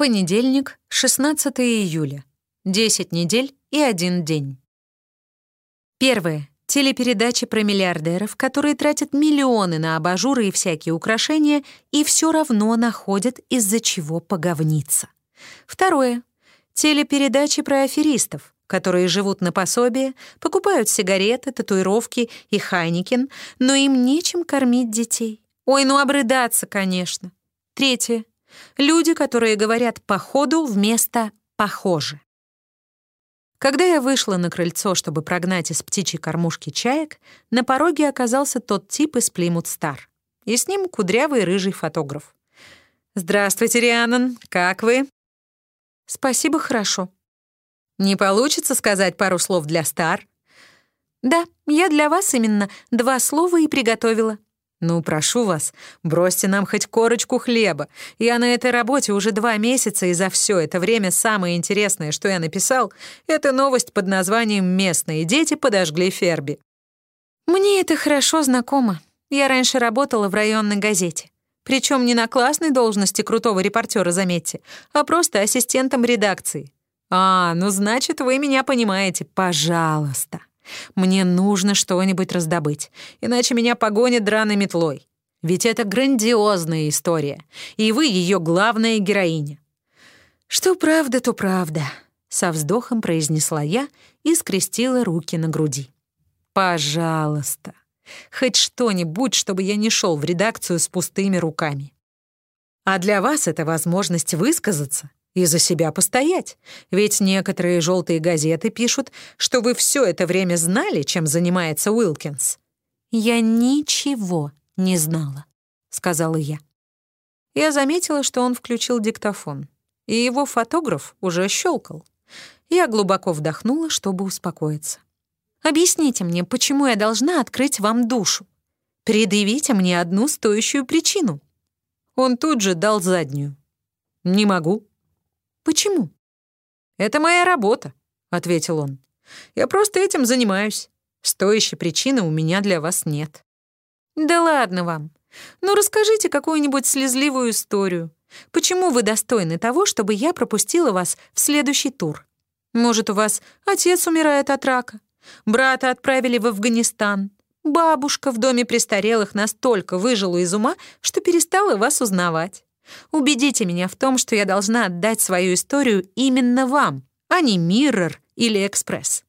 Понедельник, 16 июля. 10 недель и один день. Первое. Телепередачи про миллиардеров, которые тратят миллионы на абажуры и всякие украшения и все равно находят из-за чего поговниться. Второе. Телепередачи про аферистов, которые живут на пособие, покупают сигареты, татуировки и Хайникен, но им нечем кормить детей. Ой, ну обрыдаться, конечно. Третье. Люди, которые говорят «походу» вместо «похоже». Когда я вышла на крыльцо, чтобы прогнать из птичьей кормушки чаек, на пороге оказался тот тип из Плимут Стар. И с ним кудрявый рыжий фотограф. «Здравствуйте, Рианон, как вы?» «Спасибо, хорошо». «Не получится сказать пару слов для Стар?» «Да, я для вас именно два слова и приготовила», «Ну, прошу вас, бросьте нам хоть корочку хлеба. Я на этой работе уже два месяца, и за все это время самое интересное, что я написал, это новость под названием «Местные дети подожгли Ферби». Мне это хорошо знакомо. Я раньше работала в районной газете. Причем не на классной должности крутого репортера, заметьте, а просто ассистентом редакции. А, ну значит, вы меня понимаете, пожалуйста. Мне нужно что-нибудь раздобыть, иначе меня погонят драной метлой. Ведь это грандиозная история, и вы ее главная героиня. Что правда, то правда, со вздохом произнесла я и скрестила руки на груди. Пожалуйста, хоть что-нибудь, чтобы я не шел в редакцию с пустыми руками. А для вас это возможность высказаться и за себя постоять. Ведь некоторые желтые газеты пишут, что вы все это время знали, чем занимается Уилкинс. «Я ничего не знала», — сказала я. Я заметила, что он включил диктофон, и его фотограф уже щелкал. Я глубоко вдохнула, чтобы успокоиться. «Объясните мне, почему я должна открыть вам душу? Предъявите мне одну стоящую причину». Он тут же дал заднюю. «Не могу», «Почему?» «Это моя работа», — ответил он. «Я просто этим занимаюсь. Стоящей причины у меня для вас нет». «Да ладно вам. Ну расскажите какую-нибудь слезливую историю. Почему вы достойны того, чтобы я пропустила вас в следующий тур? Может, у вас отец умирает от рака, брата отправили в Афганистан, бабушка в доме престарелых настолько выжила из ума, что перестала вас узнавать. Убедите меня в том, что я должна отдать свою историю именно вам, а не Миррор или Экспресс.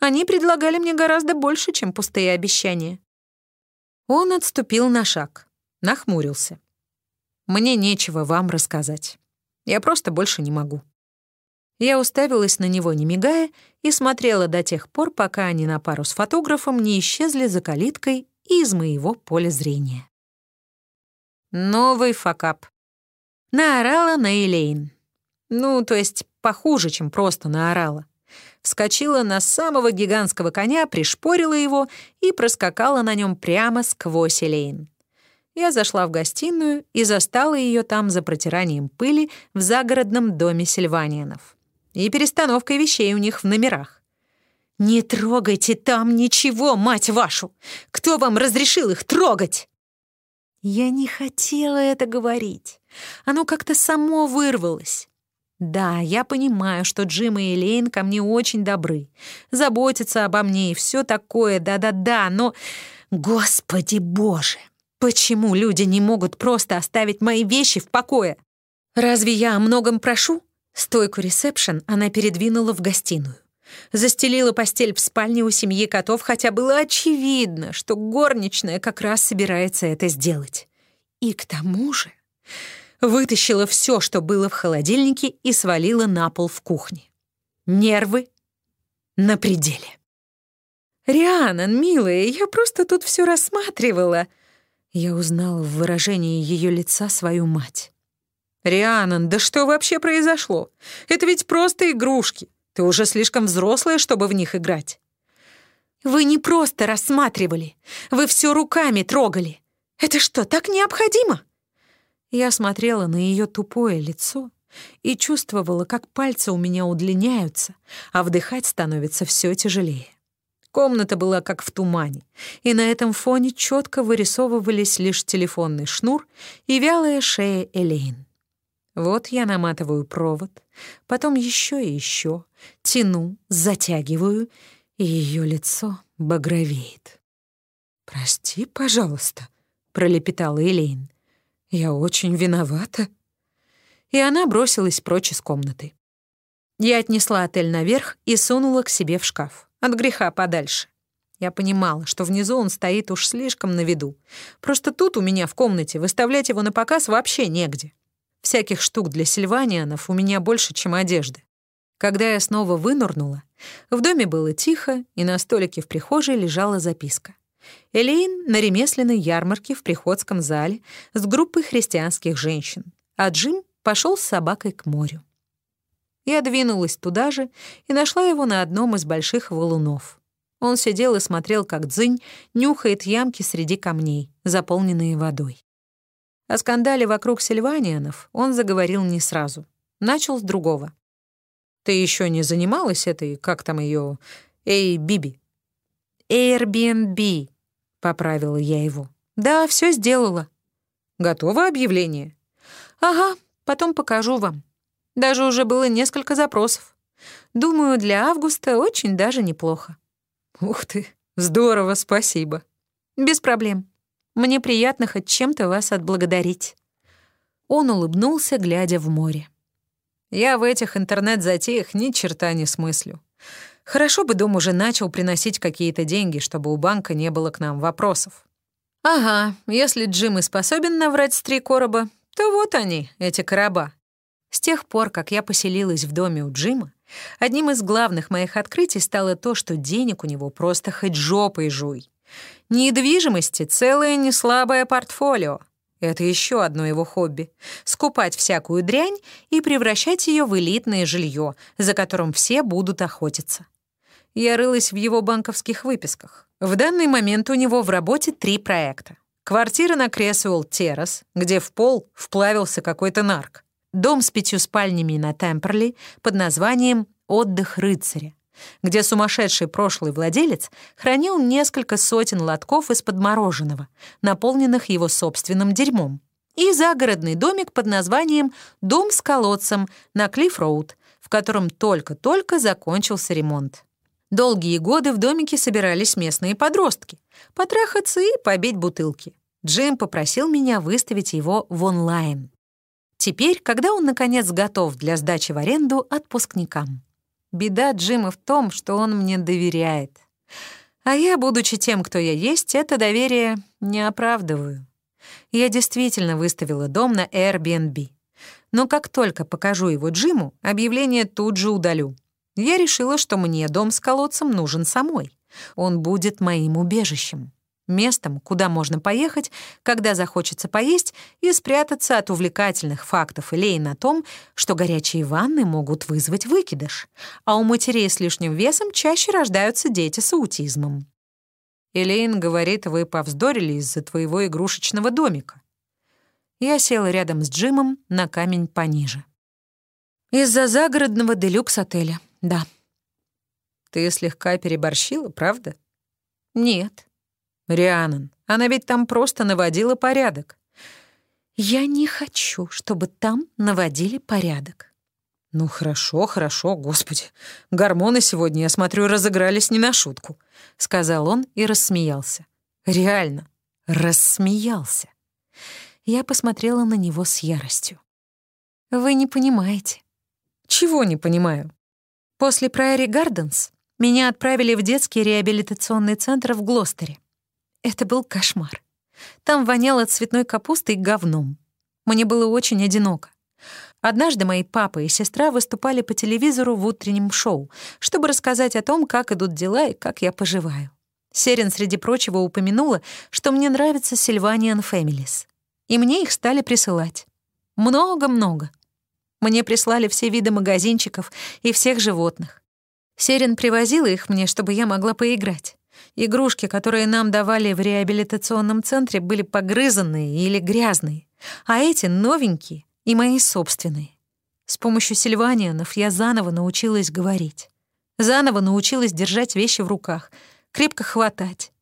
Они предлагали мне гораздо больше, чем пустые обещания». Он отступил на шаг, нахмурился. «Мне нечего вам рассказать. Я просто больше не могу». Я уставилась на него, не мигая, и смотрела до тех пор, пока они на пару с фотографом не исчезли за калиткой из моего поля зрения. Новый факап. Наорала на Элейн. Ну, то есть похуже, чем просто наорала. Вскочила на самого гигантского коня, пришпорила его и проскакала на нем прямо сквозь Элейн. Я зашла в гостиную и застала ее там за протиранием пыли в загородном доме Сильванианов. И перестановкой вещей у них в номерах. «Не трогайте там ничего, мать вашу! Кто вам разрешил их трогать?» Я не хотела это говорить. Оно как-то само вырвалось. Да, я понимаю, что Джим и Элейн ко мне очень добры, заботятся обо мне и все такое, да-да-да, но... Господи боже! Почему люди не могут просто оставить мои вещи в покое? Разве я о многом прошу? Стойку ресепшн она передвинула в гостиную. Застелила постель в спальне у семьи котов, хотя было очевидно, что горничная как раз собирается это сделать. И к тому же вытащила все, что было в холодильнике, и свалила на пол в кухне. Нервы на пределе. «Рианан, милая, я просто тут все рассматривала». Я узнала в выражении ее лица свою мать. «Рианан, да что вообще произошло? Это ведь просто игрушки. Ты уже слишком взрослая, чтобы в них играть». «Вы не просто рассматривали, вы все руками трогали. Это что, так необходимо?» Я смотрела на ее тупое лицо и чувствовала, как пальцы у меня удлиняются, а вдыхать становится все тяжелее. Комната была как в тумане, и на этом фоне четко вырисовывались лишь телефонный шнур и вялая шея Элейн. Вот я наматываю провод, потом еще и еще, тяну, затягиваю, и ее лицо багровеет. «Прости, пожалуйста», — пролепетала Элейн. «Я очень виновата». И она бросилась прочь из комнаты. Я отнесла отель наверх и сунула к себе в шкаф. От греха подальше. Я понимала, что внизу он стоит уж слишком на виду. Просто тут у меня в комнате выставлять его на показ вообще негде. Всяких штук для сильванианов у меня больше, чем одежды. Когда я снова вынурнула, в доме было тихо, и на столике в прихожей лежала записка. Элейн на ремесленной ярмарке в приходском зале с группой христианских женщин, а Джим пошел с собакой к морю. Я двинулась туда же и нашла его на одном из больших валунов. Он сидел и смотрел, как дзынь нюхает ямки среди камней, заполненные водой. О скандале вокруг Сильванианов он заговорил не сразу. Начал с другого. «Ты еще не занималась этой, как там ее, Эй, Биби?» Airbnb, поправила я его. Да, все сделала. Готово объявление? Ага, потом покажу вам. Даже уже было несколько запросов. Думаю, для августа очень даже неплохо. Ух ты, здорово, спасибо. Без проблем. Мне приятно хоть чем-то вас отблагодарить». Он улыбнулся, глядя в море. «Я в этих интернет-затеях ни черта не смыслю. Хорошо бы дом уже начал приносить какие-то деньги, чтобы у банка не было к нам вопросов. Ага, если Джим и способен наврать с три короба, то вот они, эти короба. С тех пор, как я поселилась в доме у Джима, одним из главных моих открытий стало то, что денег у него просто хоть жопой жуй. Недвижимости — целое неслабое портфолио. Это еще одно его хобби — скупать всякую дрянь и превращать ее в элитное жилье, за которым все будут охотиться. Я рылась в его банковских выписках. В данный момент у него в работе три проекта. Квартира на Кресуэлл Террас, где в пол вплавился какой-то нарк. Дом с пятью спальнями на Темперли под названием «Отдых рыцаря», где сумасшедший прошлый владелец хранил несколько сотен лотков из-под мороженого, наполненных его собственным дерьмом, и загородный домик под названием «Дом с колодцем» на Клифф-Роуд, в котором только-только закончился ремонт. Долгие годы в домике собирались местные подростки, потрахаться и побить бутылки. Джим попросил меня выставить его в онлайн. Теперь, когда он, наконец, готов для сдачи в аренду отпускникам. Беда Джима в том, что он мне доверяет. А я, будучи тем, кто я есть, это доверие не оправдываю. Я действительно выставила дом на Airbnb. Но как только покажу его Джиму, объявление тут же удалю. Я решила, что мне дом с колодцем нужен самой. Он будет моим убежищем местом, куда можно поехать, когда захочется поесть, и спрятаться от увлекательных фактов Илей на том, что горячие ванны могут вызвать выкидыш, а у матерей с лишним весом чаще рождаются дети с аутизмом. Элейн говорит, вы повздорили из-за твоего игрушечного домика. Я села рядом с Джимом на камень пониже. Из-за загородного делюкс-отеля, да. Ты слегка переборщила, правда? Нет. Рианон, она ведь там просто наводила порядок. Я не хочу, чтобы там наводили порядок. Ну хорошо, хорошо, господи. Гормоны сегодня, я смотрю, разыгрались не на шутку, сказал он и рассмеялся. Реально, рассмеялся. Я посмотрела на него с яростью. Вы не понимаете. Чего не понимаю? После Прайори Гарденс меня отправили в детский реабилитационный центр в Глостере. Это был кошмар. Там воняло цветной капустой и говном. Мне было очень одиноко. Однажды мои папа и сестра выступали по телевизору в утреннем шоу, чтобы рассказать о том, как идут дела и как я поживаю. Серин, среди прочего, упомянула, что мне нравится Сильваниан Families. И мне их стали присылать. Много-много. Мне прислали все виды магазинчиков и всех животных. Серин привозила их мне, чтобы я могла поиграть. Игрушки, которые нам давали в реабилитационном центре, были погрызанные или грязные, а эти новенькие и мои собственные. С помощью сильванианов я заново научилась говорить. Заново научилась держать вещи в руках, крепко хватать.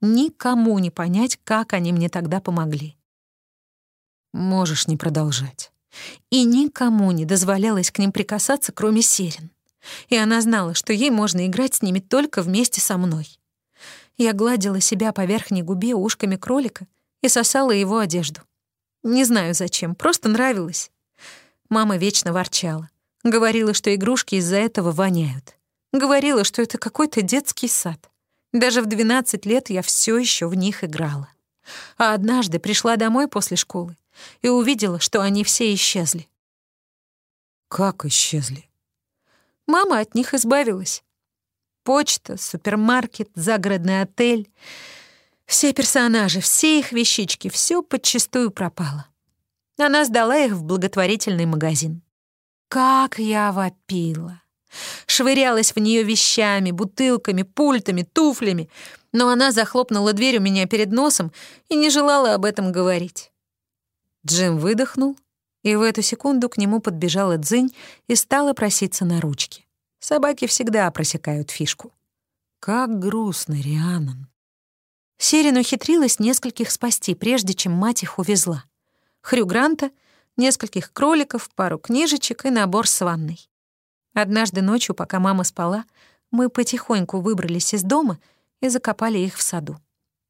Никому не понять, как они мне тогда помогли. Можешь не продолжать. И никому не дозволялось к ним прикасаться, кроме Серин. И она знала, что ей можно играть с ними только вместе со мной. Я гладила себя по верхней губе ушками кролика и сосала его одежду. Не знаю зачем, просто нравилось. Мама вечно ворчала. Говорила, что игрушки из-за этого воняют. Говорила, что это какой-то детский сад. Даже в 12 лет я все еще в них играла. А однажды пришла домой после школы и увидела, что они все исчезли. Как исчезли? Мама от них избавилась. Почта, супермаркет, загородный отель. Все персонажи, все их вещички, все подчистую пропало. Она сдала их в благотворительный магазин. Как я вопила! Швырялась в нее вещами, бутылками, пультами, туфлями, но она захлопнула дверь у меня перед носом и не желала об этом говорить. Джим выдохнул, и в эту секунду к нему подбежала Дзынь и стала проситься на ручки. Собаки всегда просекают фишку. Как грустно, Рианон. Серин ухитрилась нескольких спасти, прежде чем мать их увезла. Хрю Гранта, нескольких кроликов, пару книжечек и набор с ванной. Однажды ночью, пока мама спала, мы потихоньку выбрались из дома и закопали их в саду.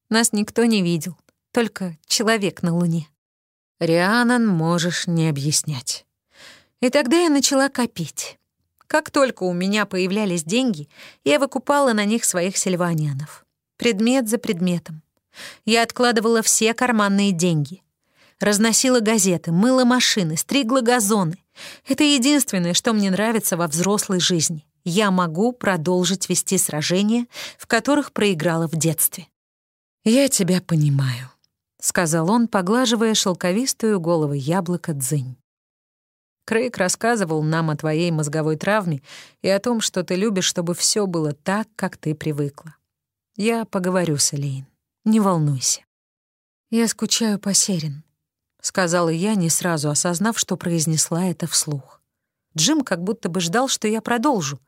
Нас никто не видел, только человек на луне. Рианон можешь не объяснять. И тогда я начала копить. Как только у меня появлялись деньги, я выкупала на них своих сильванианов. Предмет за предметом. Я откладывала все карманные деньги. Разносила газеты, мыла машины, стригла газоны. Это единственное, что мне нравится во взрослой жизни. Я могу продолжить вести сражения, в которых проиграла в детстве. «Я тебя понимаю», — сказал он, поглаживая шелковистую голову яблока дзынь. Крейг рассказывал нам о твоей мозговой травме и о том, что ты любишь, чтобы все было так, как ты привыкла. Я поговорю с Элейн. Не волнуйся. Я скучаю по Серин, сказала я, не сразу осознав, что произнесла это вслух. Джим как будто бы ждал, что я продолжу,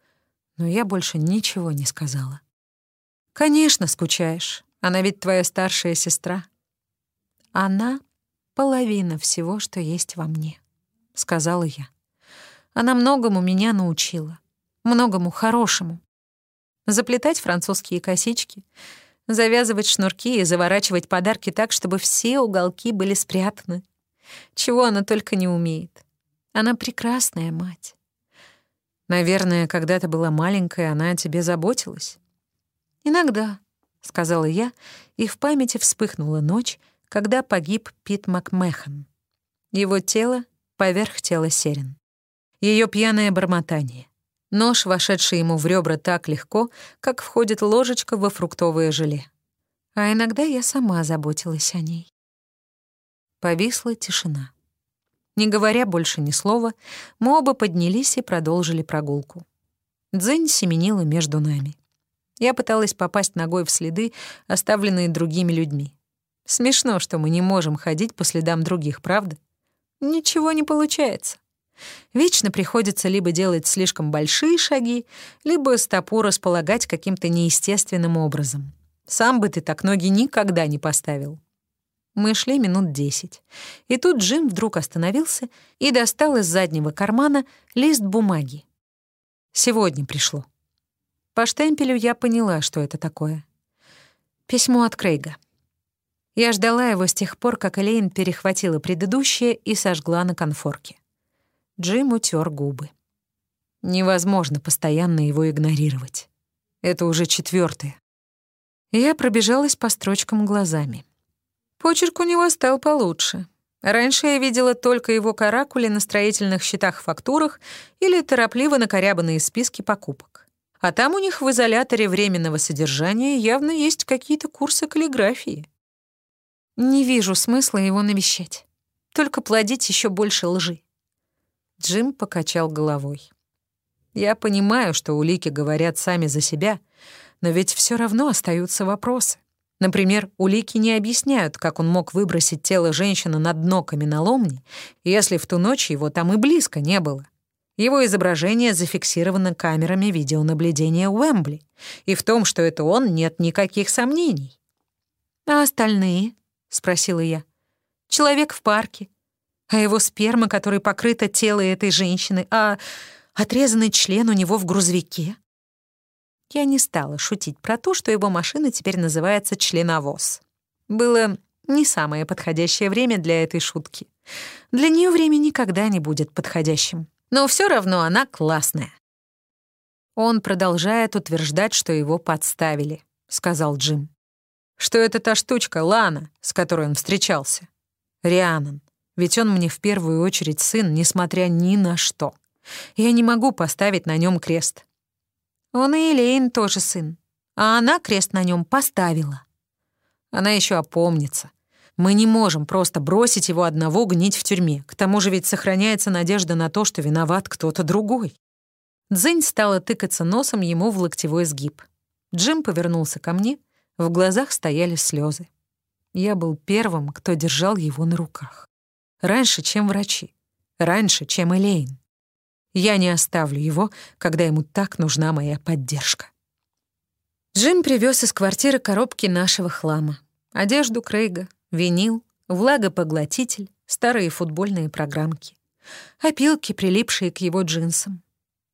но я больше ничего не сказала. Конечно, скучаешь. Она ведь твоя старшая сестра. Она — половина всего, что есть во мне сказала я. Она многому меня научила. Многому хорошему. Заплетать французские косички, завязывать шнурки и заворачивать подарки так, чтобы все уголки были спрятаны. Чего она только не умеет. Она прекрасная мать. Наверное, когда ты была маленькая, она о тебе заботилась. Иногда, — сказала я, и в памяти вспыхнула ночь, когда погиб Пит Макмехан. Его тело поверх тела Серин. Ее пьяное бормотание. Нож, вошедший ему в ребра так легко, как входит ложечка во фруктовое желе. А иногда я сама заботилась о ней. Повисла тишина. Не говоря больше ни слова, мы оба поднялись и продолжили прогулку. Дзынь семенила между нами. Я пыталась попасть ногой в следы, оставленные другими людьми. Смешно, что мы не можем ходить по следам других, правда? Ничего не получается. Вечно приходится либо делать слишком большие шаги, либо стопу располагать каким-то неестественным образом. Сам бы ты так ноги никогда не поставил. Мы шли минут десять. И тут Джим вдруг остановился и достал из заднего кармана лист бумаги. Сегодня пришло. По штемпелю я поняла, что это такое. Письмо от Крейга. Я ждала его с тех пор, как Элейн перехватила предыдущее и сожгла на конфорке. Джим утер губы. Невозможно постоянно его игнорировать. Это уже четвертое. Я пробежалась по строчкам глазами. Почерк у него стал получше. Раньше я видела только его каракули на строительных счетах-фактурах или торопливо накорябанные списки покупок. А там у них в изоляторе временного содержания явно есть какие-то курсы каллиграфии. Не вижу смысла его навещать. Только плодить еще больше лжи. Джим покачал головой. Я понимаю, что улики говорят сами за себя, но ведь все равно остаются вопросы. Например, улики не объясняют, как он мог выбросить тело женщины на дно каменоломни, если в ту ночь его там и близко не было. Его изображение зафиксировано камерами видеонаблюдения Уэмбли, и в том, что это он, нет никаких сомнений. А остальные? — спросила я. «Человек в парке. А его сперма, которой покрыто тело этой женщины, а отрезанный член у него в грузовике? Я не стала шутить про то, что его машина теперь называется членовоз. Было не самое подходящее время для этой шутки. Для нее время никогда не будет подходящим. Но все равно она классная. Он продолжает утверждать, что его подставили, сказал Джим. Что это та штучка, Лана, с которой он встречался. Рианон. Ведь он мне в первую очередь сын, несмотря ни на что. Я не могу поставить на нем крест. Он и Элейн тоже сын. А она крест на нем поставила. Она еще опомнится. Мы не можем просто бросить его одного гнить в тюрьме. К тому же ведь сохраняется надежда на то, что виноват кто-то другой. Дзынь стала тыкаться носом ему в локтевой сгиб. Джим повернулся ко мне, в глазах стояли слезы. Я был первым, кто держал его на руках. Раньше, чем врачи. Раньше, чем Элейн. Я не оставлю его, когда ему так нужна моя поддержка. Джим привез из квартиры коробки нашего хлама. Одежду Крейга, винил, влагопоглотитель, старые футбольные программки. Опилки, прилипшие к его джинсам.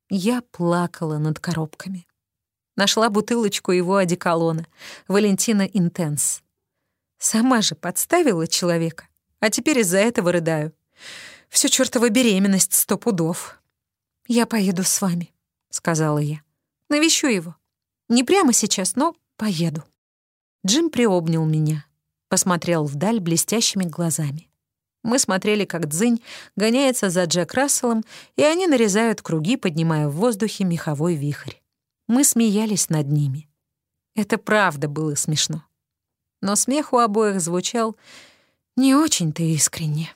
Я плакала над коробками. Нашла бутылочку его одеколона, Валентина Интенс. Сама же подставила человека, а теперь из-за этого рыдаю. Всё чёртова беременность сто пудов. «Я поеду с вами», — сказала я. «Навещу его. Не прямо сейчас, но поеду». Джим приобнял меня, посмотрел вдаль блестящими глазами. Мы смотрели, как Дзынь гоняется за Джек Расселом, и они нарезают круги, поднимая в воздухе меховой вихрь. Мы смеялись над ними. Это правда было смешно. Но смех у обоих звучал не очень-то искренне.